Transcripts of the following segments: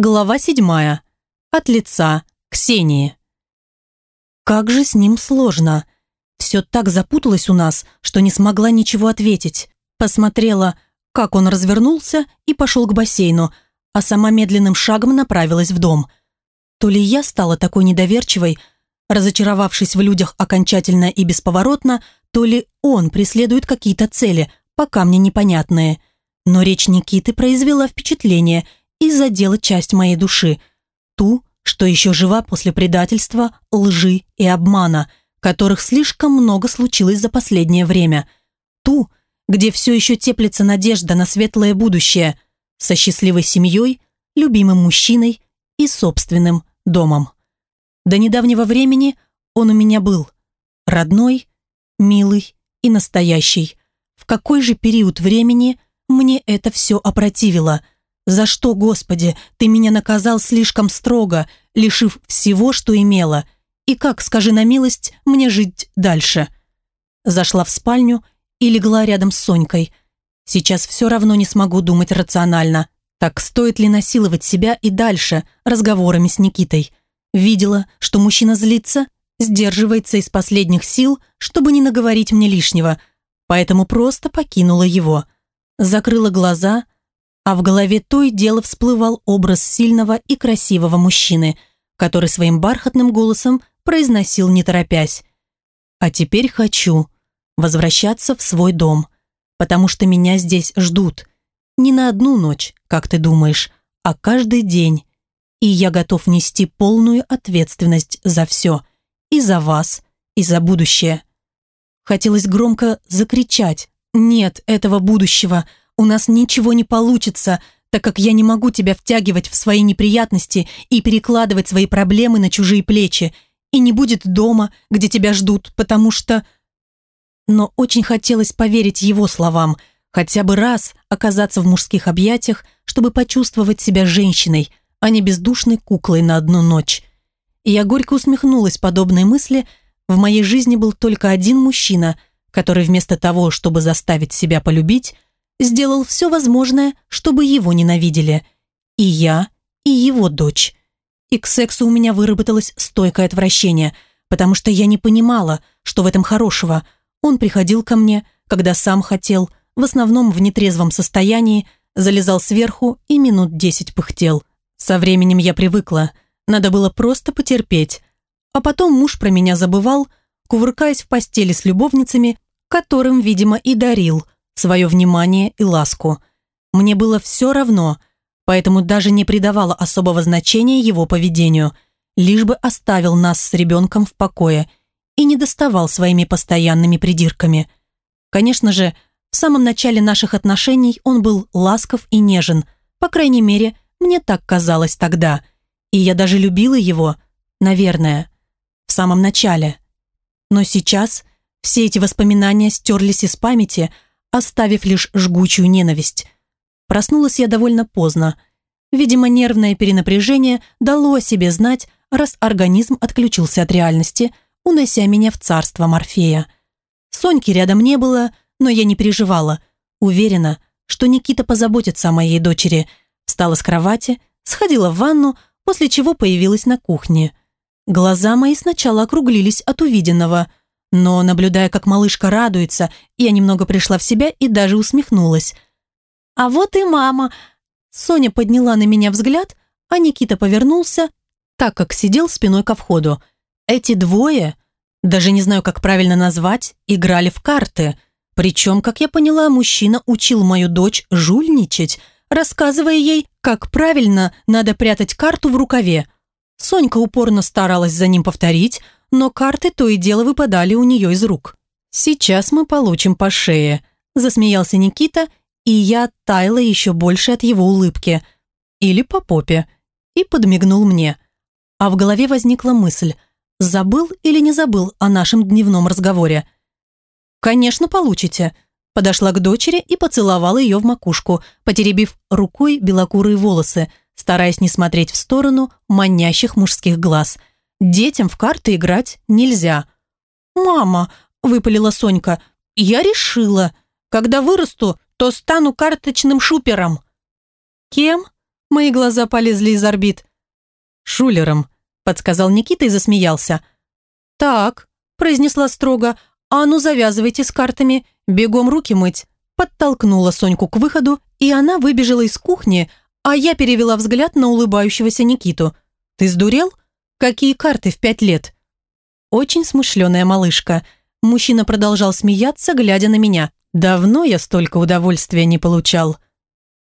Глава седьмая. От лица Ксении. Как же с ним сложно. Все так запуталось у нас, что не смогла ничего ответить. Посмотрела, как он развернулся и пошел к бассейну, а сама медленным шагом направилась в дом. То ли я стала такой недоверчивой, разочаровавшись в людях окончательно и бесповоротно, то ли он преследует какие-то цели, пока мне непонятные. Но речь Никиты произвела впечатление – и задела часть моей души, ту, что еще жива после предательства, лжи и обмана, которых слишком много случилось за последнее время, ту, где все еще теплится надежда на светлое будущее, со счастливой семьей, любимым мужчиной и собственным домом. До недавнего времени он у меня был. Родной, милый и настоящий. В какой же период времени мне это все опротивило – за что, Господи, Ты меня наказал слишком строго, лишив всего, что имела? И как, скажи на милость, мне жить дальше?» Зашла в спальню и легла рядом с Сонькой. Сейчас все равно не смогу думать рационально. Так стоит ли насиловать себя и дальше разговорами с Никитой? Видела, что мужчина злится, сдерживается из последних сил, чтобы не наговорить мне лишнего, поэтому просто покинула его. Закрыла глаза – а в голове то и дело всплывал образ сильного и красивого мужчины, который своим бархатным голосом произносил не торопясь. «А теперь хочу возвращаться в свой дом, потому что меня здесь ждут. Не на одну ночь, как ты думаешь, а каждый день. И я готов нести полную ответственность за все. И за вас, и за будущее». Хотелось громко закричать «Нет этого будущего!» У нас ничего не получится, так как я не могу тебя втягивать в свои неприятности и перекладывать свои проблемы на чужие плечи. И не будет дома, где тебя ждут, потому что... Но очень хотелось поверить его словам, хотя бы раз оказаться в мужских объятиях, чтобы почувствовать себя женщиной, а не бездушной куклой на одну ночь. И я горько усмехнулась подобной мысли, в моей жизни был только один мужчина, который вместо того, чтобы заставить себя полюбить, сделал все возможное, чтобы его ненавидели. И я, и его дочь. И к сексу у меня выработалось стойкое отвращение, потому что я не понимала, что в этом хорошего. Он приходил ко мне, когда сам хотел, в основном в нетрезвом состоянии, залезал сверху и минут десять пыхтел. Со временем я привыкла, надо было просто потерпеть. А потом муж про меня забывал, кувыркаясь в постели с любовницами, которым, видимо, и дарил – свое внимание и ласку. Мне было все равно, поэтому даже не придавала особого значения его поведению, лишь бы оставил нас с ребенком в покое и не доставал своими постоянными придирками. Конечно же, в самом начале наших отношений он был ласков и нежен, по крайней мере, мне так казалось тогда, и я даже любила его, наверное, в самом начале. Но сейчас все эти воспоминания стерлись из памяти, оставив лишь жгучую ненависть. Проснулась я довольно поздно. Видимо, нервное перенапряжение дало о себе знать, раз организм отключился от реальности, унося меня в царство Морфея. Соньки рядом не было, но я не переживала. Уверена, что Никита позаботится о моей дочери. Встала с кровати, сходила в ванну, после чего появилась на кухне. Глаза мои сначала округлились от увиденного – но, наблюдая, как малышка радуется, я немного пришла в себя и даже усмехнулась. «А вот и мама!» Соня подняла на меня взгляд, а Никита повернулся, так как сидел спиной ко входу. Эти двое, даже не знаю, как правильно назвать, играли в карты. Причем, как я поняла, мужчина учил мою дочь жульничать, рассказывая ей, как правильно надо прятать карту в рукаве. Сонька упорно старалась за ним повторить, но карты то и дело выпадали у нее из рук. «Сейчас мы получим по шее», – засмеялся Никита, и я таяла еще больше от его улыбки. Или по попе. И подмигнул мне. А в голове возникла мысль, забыл или не забыл о нашем дневном разговоре. «Конечно, получите», – подошла к дочери и поцеловала ее в макушку, потеребив рукой белокурые волосы, стараясь не смотреть в сторону манящих мужских глаз – Детям в карты играть нельзя. «Мама», – выпалила Сонька, – «я решила, когда вырасту, то стану карточным шупером». «Кем?» Мои глаза полезли из орбит. «Шулером», – подсказал Никита и засмеялся. «Так», – произнесла строго, «а ну завязывайте с картами, бегом руки мыть». Подтолкнула Соньку к выходу, и она выбежала из кухни, а я перевела взгляд на улыбающегося Никиту. «Ты сдурел? Какие карты в пять лет?» Очень смышленая малышка. Мужчина продолжал смеяться, глядя на меня. Давно я столько удовольствия не получал.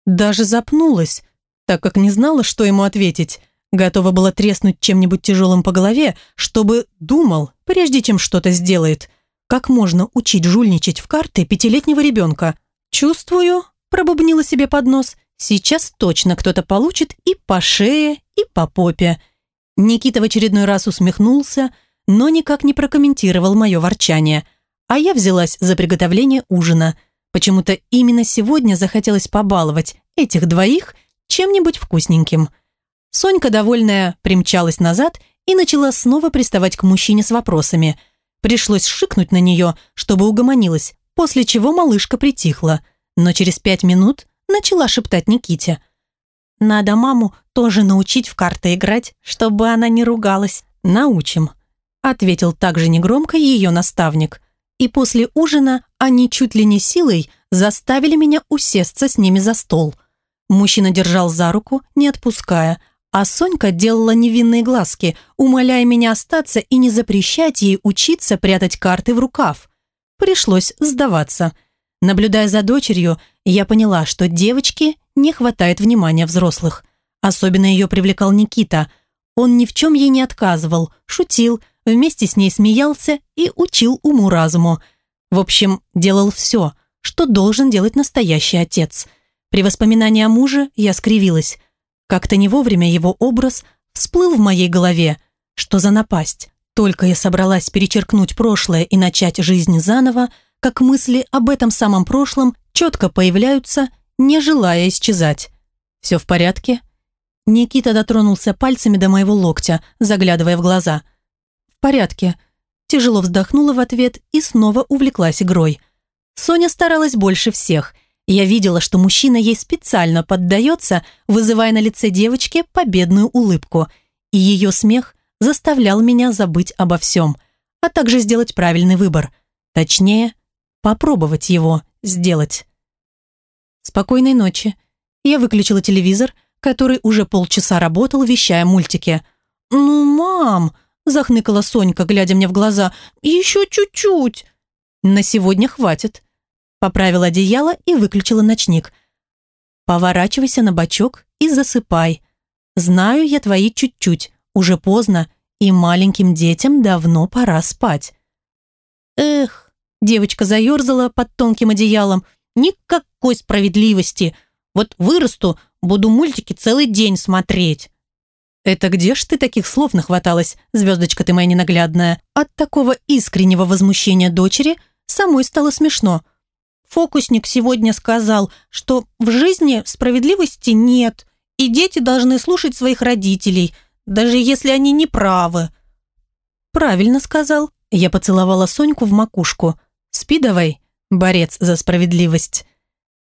Даже запнулась, так как не знала, что ему ответить. Готова была треснуть чем-нибудь тяжелым по голове, чтобы думал, прежде чем что-то сделает. Как можно учить жульничать в карты пятилетнего ребенка? Чувствую, пробубнила себе под нос, сейчас точно кто-то получит и по шее, и по попе. Никита в очередной раз усмехнулся, но никак не прокомментировал мое ворчание. А я взялась за приготовление ужина. Почему-то именно сегодня захотелось побаловать этих двоих чем-нибудь вкусненьким. Сонька, довольная, примчалась назад и начала снова приставать к мужчине с вопросами. Пришлось шикнуть на нее, чтобы угомонилась, после чего малышка притихла, но через пять минут начала шептать Никите. «Надо маму тоже научить в карты играть, чтобы она не ругалась. Научим», ответил также негромко ее наставник. И после ужина они чуть ли не силой заставили меня усесться с ними за стол – Мужчина держал за руку, не отпуская, а Сонька делала невинные глазки, умоляя меня остаться и не запрещать ей учиться прятать карты в рукав. Пришлось сдаваться. Наблюдая за дочерью, я поняла, что девочке не хватает внимания взрослых. Особенно ее привлекал Никита. Он ни в чем ей не отказывал, шутил, вместе с ней смеялся и учил уму-разуму. В общем, делал все, что должен делать настоящий отец – при воспоминании о муже я скривилась. Как-то не вовремя его образ всплыл в моей голове. Что за напасть? Только я собралась перечеркнуть прошлое и начать жизнь заново, как мысли об этом самом прошлом четко появляются, не желая исчезать. «Все в порядке?» Никита дотронулся пальцами до моего локтя, заглядывая в глаза. «В порядке». Тяжело вздохнула в ответ и снова увлеклась игрой. Соня старалась больше всех – я видела, что мужчина ей специально поддается, вызывая на лице девочки победную улыбку, и ее смех заставлял меня забыть обо всем, а также сделать правильный выбор. Точнее, попробовать его сделать. Спокойной ночи. Я выключила телевизор, который уже полчаса работал, вещая мультики. «Ну, мам!» – захныкала Сонька, глядя мне в глаза. «Еще чуть-чуть!» «На сегодня хватит», Поправила одеяло и выключила ночник. Поворачивайся на бочок и засыпай. Знаю я твои чуть-чуть, уже поздно, и маленьким детям давно пора спать. Эх, девочка заерзала под тонким одеялом. Никакой справедливости. Вот вырасту, буду мультики целый день смотреть. «Это где ж ты таких слов нахваталась, звездочка ты моя ненаглядная?» От такого искреннего возмущения дочери самой стало смешно – Фокусник сегодня сказал, что в жизни справедливости нет, и дети должны слушать своих родителей, даже если они не правы. Правильно сказал. Я поцеловала Соньку в макушку. Спи давай, борец за справедливость.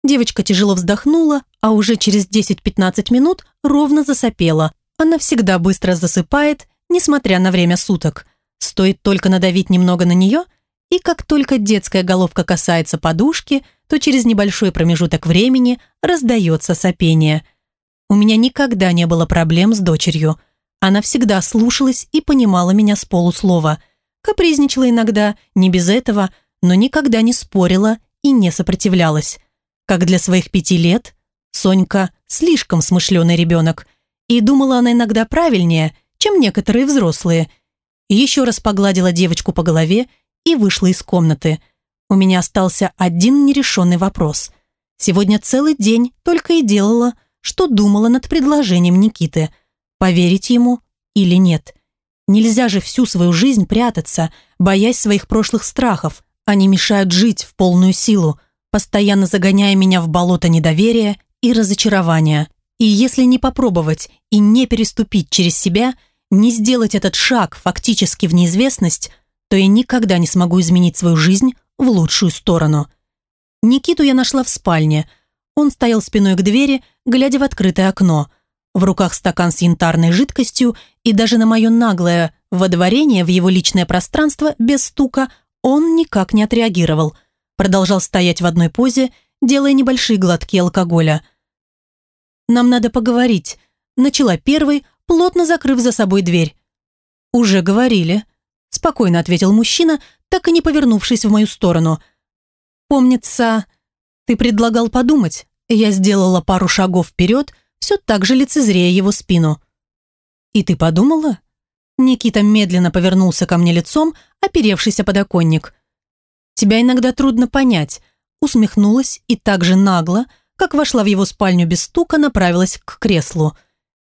Девочка тяжело вздохнула, а уже через 10-15 минут ровно засопела. Она всегда быстро засыпает, несмотря на время суток. Стоит только надавить немного на нее – и как только детская головка касается подушки, то через небольшой промежуток времени раздается сопение. У меня никогда не было проблем с дочерью. Она всегда слушалась и понимала меня с полуслова. Капризничала иногда, не без этого, но никогда не спорила и не сопротивлялась. Как для своих пяти лет, Сонька слишком смышленый ребенок, и думала она иногда правильнее, чем некоторые взрослые. Еще раз погладила девочку по голове и вышла из комнаты. У меня остался один нерешенный вопрос. Сегодня целый день только и делала, что думала над предложением Никиты. Поверить ему или нет. Нельзя же всю свою жизнь прятаться, боясь своих прошлых страхов. Они мешают жить в полную силу, постоянно загоняя меня в болото недоверия и разочарования. И если не попробовать и не переступить через себя, не сделать этот шаг фактически в неизвестность, то я никогда не смогу изменить свою жизнь в лучшую сторону. Никиту я нашла в спальне. Он стоял спиной к двери, глядя в открытое окно. В руках стакан с янтарной жидкостью, и даже на мое наглое водворение в его личное пространство без стука он никак не отреагировал. Продолжал стоять в одной позе, делая небольшие глотки алкоголя. «Нам надо поговорить», — начала первой, плотно закрыв за собой дверь. «Уже говорили», — спокойно ответил мужчина, так и не повернувшись в мою сторону. «Помнится, ты предлагал подумать». Я сделала пару шагов вперед, все так же лицезрея его спину. «И ты подумала?» Никита медленно повернулся ко мне лицом, оперевшийся подоконник. «Тебя иногда трудно понять», усмехнулась и так же нагло, как вошла в его спальню без стука, направилась к креслу.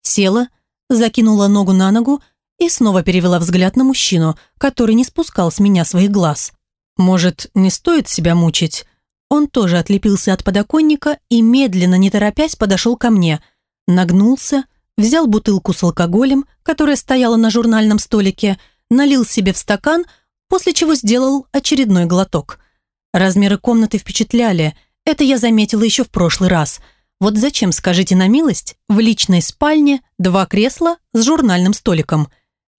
Села, закинула ногу на ногу и снова перевела взгляд на мужчину, который не спускал с меня своих глаз. «Может, не стоит себя мучить?» Он тоже отлепился от подоконника и, медленно, не торопясь, подошел ко мне. Нагнулся, взял бутылку с алкоголем, которая стояла на журнальном столике, налил себе в стакан, после чего сделал очередной глоток. Размеры комнаты впечатляли, это я заметила еще в прошлый раз – вот зачем, скажите на милость, в личной спальне два кресла с журнальным столиком?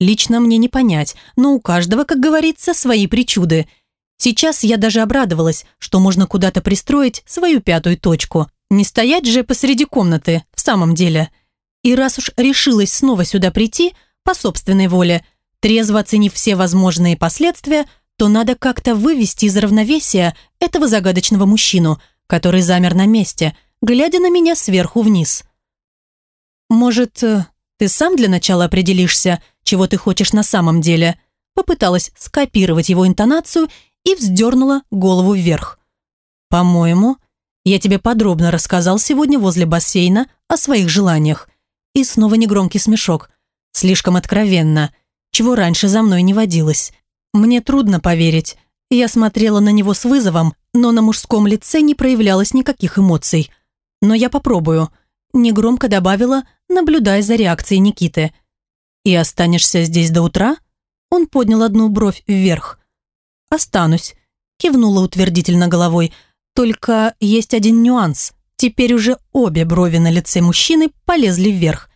Лично мне не понять, но у каждого, как говорится, свои причуды. Сейчас я даже обрадовалась, что можно куда-то пристроить свою пятую точку. Не стоять же посреди комнаты, в самом деле. И раз уж решилась снова сюда прийти, по собственной воле, трезво оценив все возможные последствия, то надо как-то вывести из равновесия этого загадочного мужчину, который замер на месте – глядя на меня сверху вниз. «Может, э, ты сам для начала определишься, чего ты хочешь на самом деле?» Попыталась скопировать его интонацию и вздернула голову вверх. «По-моему, я тебе подробно рассказал сегодня возле бассейна о своих желаниях». И снова негромкий смешок. Слишком откровенно, чего раньше за мной не водилось. Мне трудно поверить. Я смотрела на него с вызовом, но на мужском лице не проявлялось никаких эмоций – но я попробую», – негромко добавила, наблюдая за реакцией Никиты. «И останешься здесь до утра?» Он поднял одну бровь вверх. «Останусь», – кивнула утвердительно головой. «Только есть один нюанс. Теперь уже обе брови на лице мужчины полезли вверх.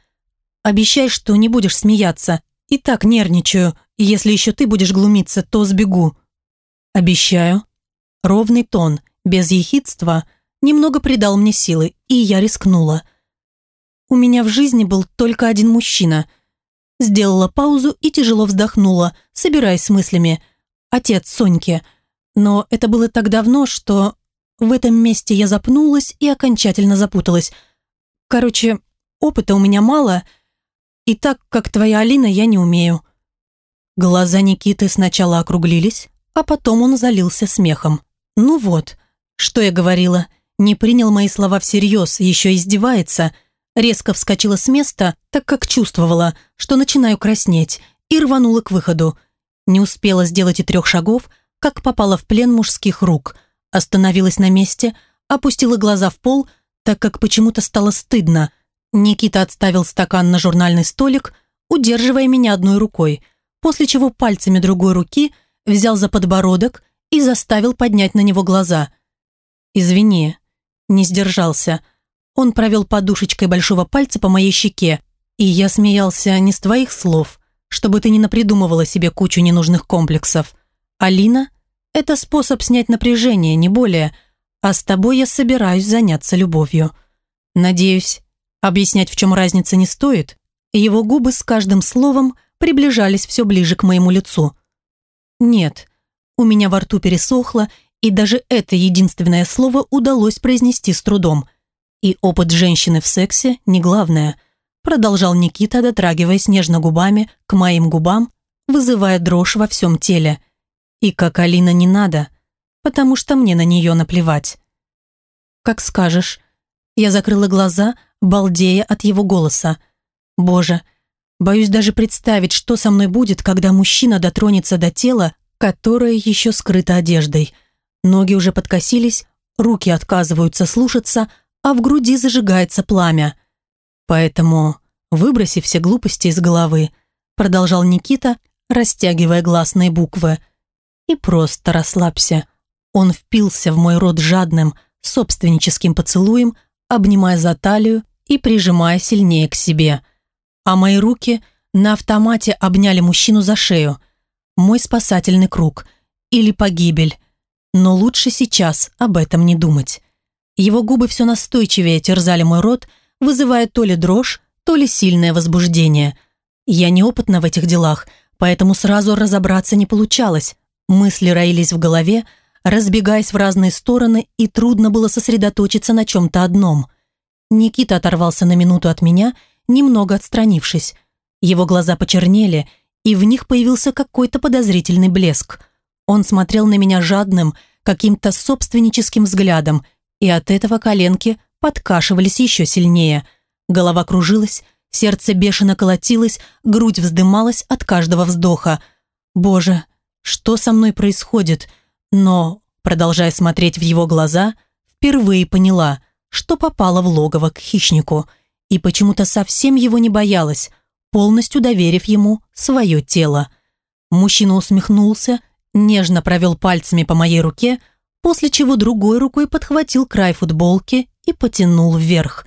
Обещай, что не будешь смеяться. И так нервничаю. Если еще ты будешь глумиться, то сбегу». «Обещаю». Ровный тон, без ехидства – немного придал мне силы, и я рискнула. У меня в жизни был только один мужчина. Сделала паузу и тяжело вздохнула, собираясь с мыслями. Отец Соньки. Но это было так давно, что в этом месте я запнулась и окончательно запуталась. Короче, опыта у меня мало, и так, как твоя Алина, я не умею. Глаза Никиты сначала округлились, а потом он залился смехом. Ну вот, что я говорила не принял мои слова всерьез, еще издевается. Резко вскочила с места, так как чувствовала, что начинаю краснеть, и рванула к выходу. Не успела сделать и трех шагов, как попала в плен мужских рук. Остановилась на месте, опустила глаза в пол, так как почему-то стало стыдно. Никита отставил стакан на журнальный столик, удерживая меня одной рукой, после чего пальцами другой руки взял за подбородок и заставил поднять на него глаза. «Извини, не сдержался. Он провел подушечкой большого пальца по моей щеке, и я смеялся не с твоих слов, чтобы ты не напридумывала себе кучу ненужных комплексов. Алина – это способ снять напряжение, не более, а с тобой я собираюсь заняться любовью. Надеюсь, объяснять, в чем разница, не стоит. Его губы с каждым словом приближались все ближе к моему лицу. Нет, у меня во рту пересохло, и даже это единственное слово удалось произнести с трудом. И опыт женщины в сексе не главное. Продолжал Никита, дотрагиваясь нежно губами к моим губам, вызывая дрожь во всем теле. И как Алина не надо, потому что мне на нее наплевать. «Как скажешь». Я закрыла глаза, балдея от его голоса. «Боже, боюсь даже представить, что со мной будет, когда мужчина дотронется до тела, которое еще скрыто одеждой». Ноги уже подкосились, руки отказываются слушаться, а в груди зажигается пламя. Поэтому выброси все глупости из головы, продолжал Никита, растягивая гласные буквы. И просто расслабься. Он впился в мой рот жадным, собственническим поцелуем, обнимая за талию и прижимая сильнее к себе. А мои руки на автомате обняли мужчину за шею. Мой спасательный круг. Или погибель. Но лучше сейчас об этом не думать. Его губы все настойчивее терзали мой рот, вызывая то ли дрожь, то ли сильное возбуждение. Я неопытна в этих делах, поэтому сразу разобраться не получалось. Мысли роились в голове, разбегаясь в разные стороны, и трудно было сосредоточиться на чем-то одном. Никита оторвался на минуту от меня, немного отстранившись. Его глаза почернели, и в них появился какой-то подозрительный блеск. Он смотрел на меня жадным, каким-то собственническим взглядом, и от этого коленки подкашивались еще сильнее. Голова кружилась, сердце бешено колотилось, грудь вздымалась от каждого вздоха. «Боже, что со мной происходит?» Но, продолжая смотреть в его глаза, впервые поняла, что попала в логово к хищнику и почему-то совсем его не боялась, полностью доверив ему свое тело. Мужчина усмехнулся, нежно провел пальцами по моей руке, после чего другой рукой подхватил край футболки и потянул вверх.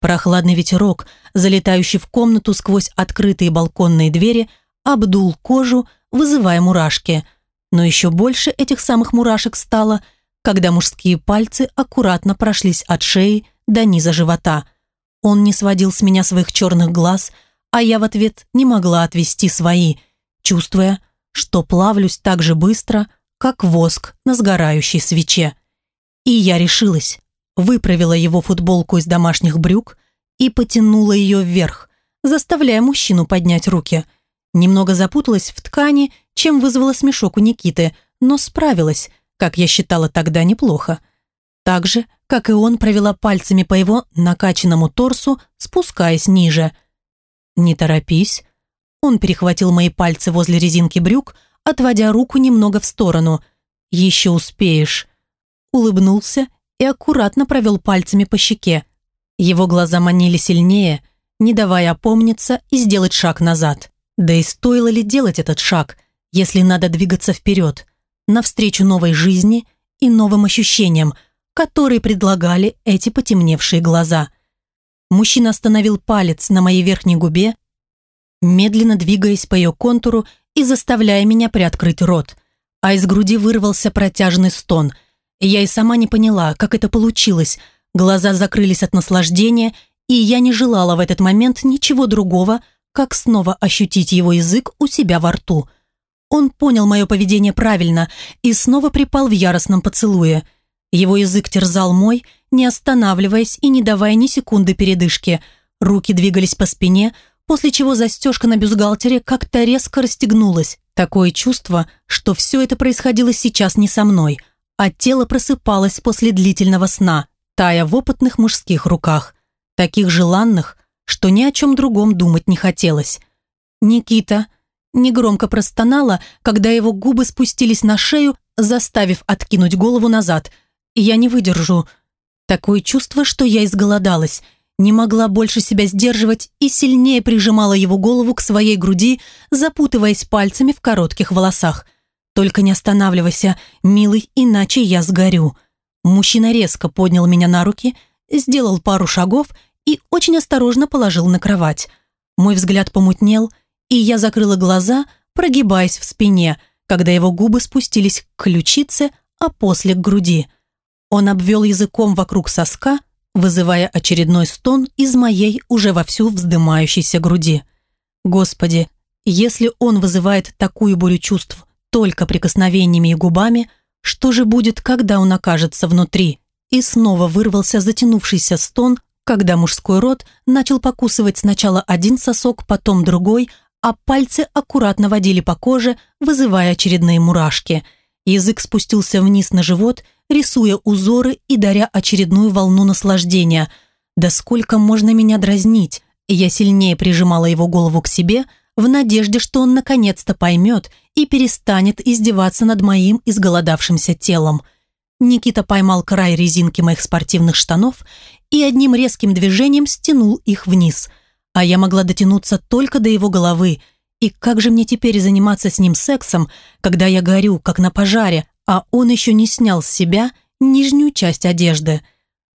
Прохладный ветерок, залетающий в комнату сквозь открытые балконные двери, обдул кожу, вызывая мурашки – но еще больше этих самых мурашек стало, когда мужские пальцы аккуратно прошлись от шеи до низа живота. Он не сводил с меня своих черных глаз, а я в ответ не могла отвести свои, чувствуя, что плавлюсь так же быстро, как воск на сгорающей свече. И я решилась, выправила его футболку из домашних брюк и потянула ее вверх, заставляя мужчину поднять руки. Немного запуталась в ткани чем вызвала смешок у Никиты, но справилась, как я считала тогда неплохо. Так же, как и он провела пальцами по его накачанному торсу, спускаясь ниже. «Не торопись». Он перехватил мои пальцы возле резинки брюк, отводя руку немного в сторону. «Еще успеешь». Улыбнулся и аккуратно провел пальцами по щеке. Его глаза манили сильнее, не давая опомниться и сделать шаг назад. Да и стоило ли делать этот шаг – если надо двигаться вперед, навстречу новой жизни и новым ощущениям, которые предлагали эти потемневшие глаза. Мужчина остановил палец на моей верхней губе, медленно двигаясь по ее контуру и заставляя меня приоткрыть рот, а из груди вырвался протяжный стон. Я и сама не поняла, как это получилось. Глаза закрылись от наслаждения, и я не желала в этот момент ничего другого, как снова ощутить его язык у себя во рту – он понял мое поведение правильно и снова припал в яростном поцелуе. Его язык терзал мой, не останавливаясь и не давая ни секунды передышки. Руки двигались по спине, после чего застежка на бюстгальтере как-то резко расстегнулась. Такое чувство, что все это происходило сейчас не со мной, а тело просыпалось после длительного сна, тая в опытных мужских руках. Таких желанных, что ни о чем другом думать не хотелось. «Никита», Негромко простонала, когда его губы спустились на шею, заставив откинуть голову назад. «Я не выдержу». Такое чувство, что я изголодалась, не могла больше себя сдерживать и сильнее прижимала его голову к своей груди, запутываясь пальцами в коротких волосах. «Только не останавливайся, милый, иначе я сгорю». Мужчина резко поднял меня на руки, сделал пару шагов и очень осторожно положил на кровать. Мой взгляд помутнел – и я закрыла глаза, прогибаясь в спине, когда его губы спустились к ключице, а после к груди. Он обвел языком вокруг соска, вызывая очередной стон из моей уже вовсю вздымающейся груди. Господи, если он вызывает такую бурю чувств только прикосновениями и губами, что же будет, когда он окажется внутри? И снова вырвался затянувшийся стон, когда мужской рот начал покусывать сначала один сосок, потом другой, а пальцы аккуратно водили по коже, вызывая очередные мурашки. Язык спустился вниз на живот, рисуя узоры и даря очередную волну наслаждения. «Да сколько можно меня дразнить?» Я сильнее прижимала его голову к себе, в надежде, что он наконец-то поймет и перестанет издеваться над моим изголодавшимся телом. Никита поймал край резинки моих спортивных штанов и одним резким движением стянул их вниз – а я могла дотянуться только до его головы. И как же мне теперь заниматься с ним сексом, когда я горю, как на пожаре, а он еще не снял с себя нижнюю часть одежды?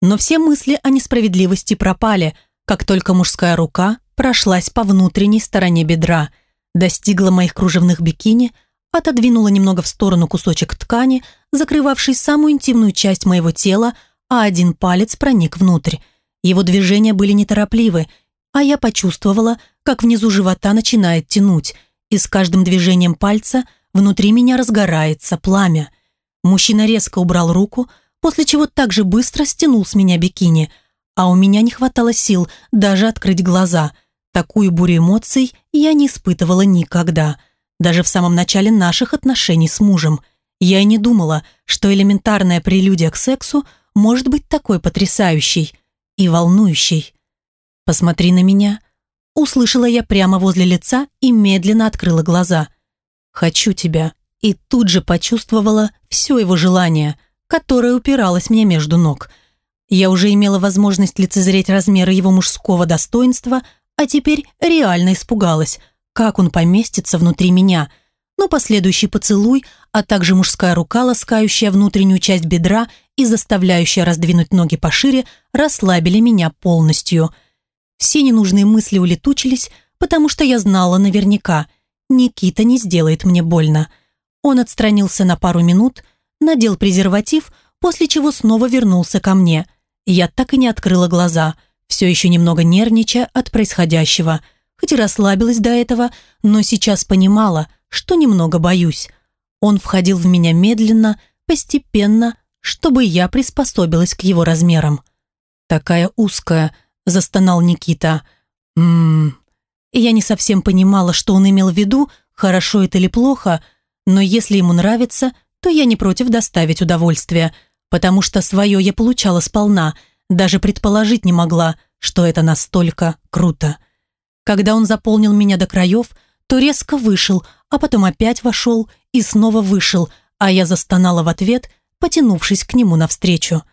Но все мысли о несправедливости пропали, как только мужская рука прошлась по внутренней стороне бедра, достигла моих кружевных бикини, отодвинула немного в сторону кусочек ткани, закрывавший самую интимную часть моего тела, а один палец проник внутрь. Его движения были неторопливы, а я почувствовала, как внизу живота начинает тянуть, и с каждым движением пальца внутри меня разгорается пламя. Мужчина резко убрал руку, после чего так же быстро стянул с меня бикини, а у меня не хватало сил даже открыть глаза. Такую бурю эмоций я не испытывала никогда, даже в самом начале наших отношений с мужем. Я и не думала, что элементарная прелюдия к сексу может быть такой потрясающей и волнующей. «Посмотри на меня», услышала я прямо возле лица и медленно открыла глаза. «Хочу тебя», и тут же почувствовала все его желание – которая упиралась мне между ног. Я уже имела возможность лицезреть размеры его мужского достоинства, а теперь реально испугалась, как он поместится внутри меня. Но последующий поцелуй, а также мужская рука, ласкающая внутреннюю часть бедра и заставляющая раздвинуть ноги пошире, расслабили меня полностью. Все ненужные мысли улетучились, потому что я знала наверняка, Никита не сделает мне больно. Он отстранился на пару минут, надел презерватив, после чего снова вернулся ко мне. Я так и не открыла глаза, все еще немного нервничая от происходящего, хоть и расслабилась до этого, но сейчас понимала, что немного боюсь. Он входил в меня медленно, постепенно, чтобы я приспособилась к его размерам. «Такая узкая», – застонал Никита. «Ммм...» Я не совсем понимала, что он имел в виду, хорошо это или плохо, но если ему нравится, то я не против доставить удовольствие, потому что свое я получала сполна, даже предположить не могла, что это настолько круто. Когда он заполнил меня до краев, то резко вышел, а потом опять вошел и снова вышел, а я застонала в ответ, потянувшись к нему навстречу.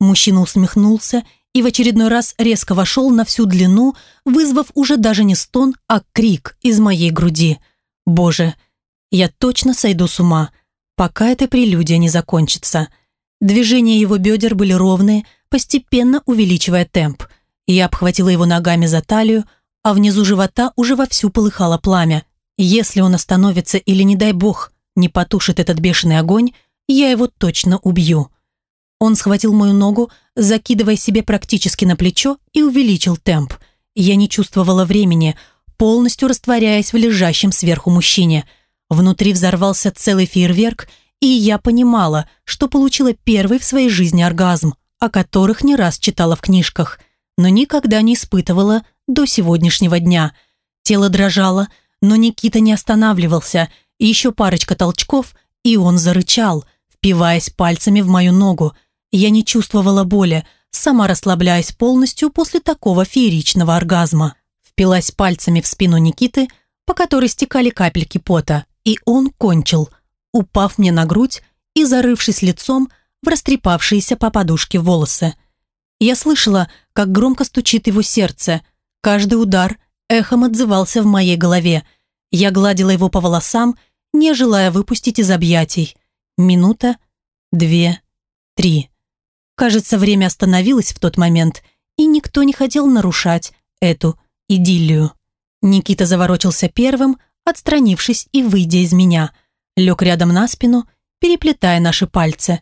Мужчина усмехнулся и в очередной раз резко вошел на всю длину, вызвав уже даже не стон, а крик из моей груди. «Боже, я точно сойду с ума!» пока эта прелюдия не закончится. Движения его бедер были ровные, постепенно увеличивая темп. Я обхватила его ногами за талию, а внизу живота уже вовсю полыхало пламя. Если он остановится или, не дай бог, не потушит этот бешеный огонь, я его точно убью. Он схватил мою ногу, закидывая себе практически на плечо и увеличил темп. Я не чувствовала времени, полностью растворяясь в лежащем сверху мужчине – Внутри взорвался целый фейерверк, и я понимала, что получила первый в своей жизни оргазм, о которых не раз читала в книжках, но никогда не испытывала до сегодняшнего дня. Тело дрожало, но Никита не останавливался, и еще парочка толчков, и он зарычал, впиваясь пальцами в мою ногу. Я не чувствовала боли, сама расслабляясь полностью после такого фееричного оргазма. Впилась пальцами в спину Никиты, по которой стекали капельки пота. И он кончил, упав мне на грудь и зарывшись лицом в растрепавшиеся по подушке волосы. Я слышала, как громко стучит его сердце. Каждый удар эхом отзывался в моей голове. Я гладила его по волосам, не желая выпустить из объятий. Минута, две, три. Кажется, время остановилось в тот момент, и никто не хотел нарушать эту идиллию. Никита заворочился первым, отстранившись и выйдя из меня. Лег рядом на спину, переплетая наши пальцы.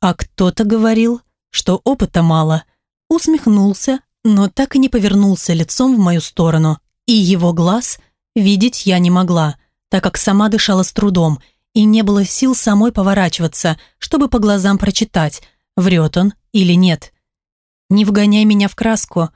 А кто-то говорил, что опыта мало. Усмехнулся, но так и не повернулся лицом в мою сторону. И его глаз видеть я не могла, так как сама дышала с трудом, и не было сил самой поворачиваться, чтобы по глазам прочитать, врет он или нет. «Не вгоняй меня в краску»,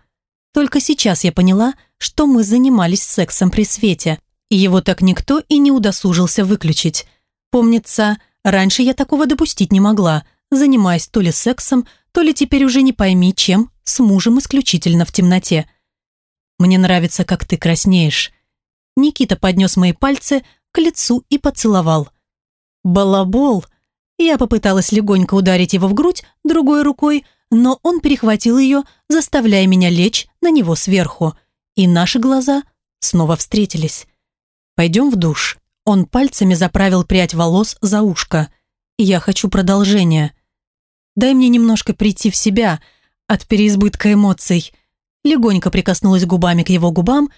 только сейчас я поняла, что мы занимались сексом при свете, и его так никто и не удосужился выключить. Помнится, раньше я такого допустить не могла, занимаясь то ли сексом, то ли теперь уже не пойми чем, с мужем исключительно в темноте. «Мне нравится, как ты краснеешь». Никита поднес мои пальцы к лицу и поцеловал. «Балабол!» Я попыталась легонько ударить его в грудь другой рукой, но он перехватил ее, заставляя меня лечь на него сверху. И наши глаза снова встретились. Пойдем в душ». Он пальцами заправил прядь волос за ушко. «Я хочу продолжения. Дай мне немножко прийти в себя от переизбытка эмоций». легонько прикоснулась губами к его губам,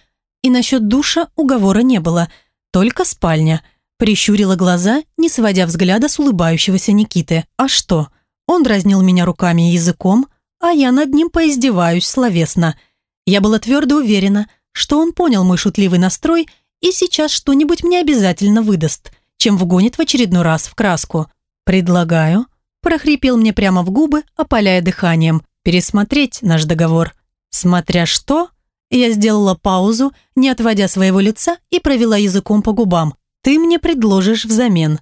и насчет душа уговора не было, только спальня. Прищурила глаза, не сводя взгляда с улыбающегося Никиты. А что? Он дразнил меня руками и языком, а я над ним поиздеваюсь словесно. Я была твердо уверена, что он понял мой шутливый настрой и сейчас что-нибудь мне обязательно выдаст, чем вгонит в очередной раз в краску. «Предлагаю», – прохрипел мне прямо в губы, опаляя дыханием, пересмотреть наш договор. Смотря что, я сделала паузу, не отводя своего лица и провела языком по губам. «Ты мне предложишь взамен».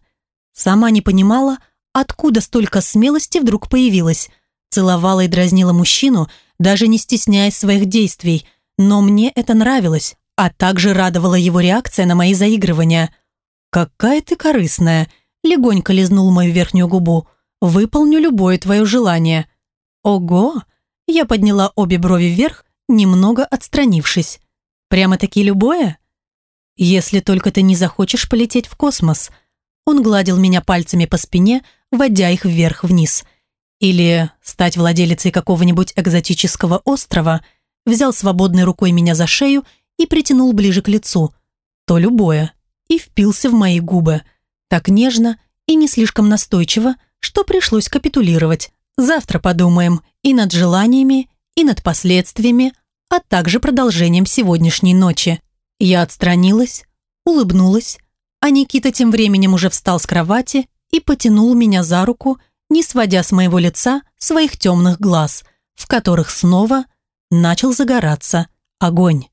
Сама не понимала, откуда столько смелости вдруг появилась. Целовала и дразнила мужчину, даже не стесняясь своих действий, но мне это нравилось, а также радовала его реакция на мои заигрывания. «Какая ты корыстная!» – легонько лизнул мою верхнюю губу. «Выполню любое твое желание». «Ого!» – я подняла обе брови вверх, немного отстранившись. «Прямо-таки любое?» «Если только ты не захочешь полететь в космос». Он гладил меня пальцами по спине, водя их вверх-вниз. Или стать владелицей какого-нибудь экзотического острова, взял свободной рукой меня за шею и притянул ближе к лицу. То любое. И впился в мои губы. Так нежно и не слишком настойчиво, что пришлось капитулировать. Завтра подумаем и над желаниями, и над последствиями, а также продолжением сегодняшней ночи. Я отстранилась, улыбнулась, а Никита тем временем уже встал с кровати и потянул меня за руку, не сводя с моего лица своих темных глаз, в которых снова начал загораться огонь.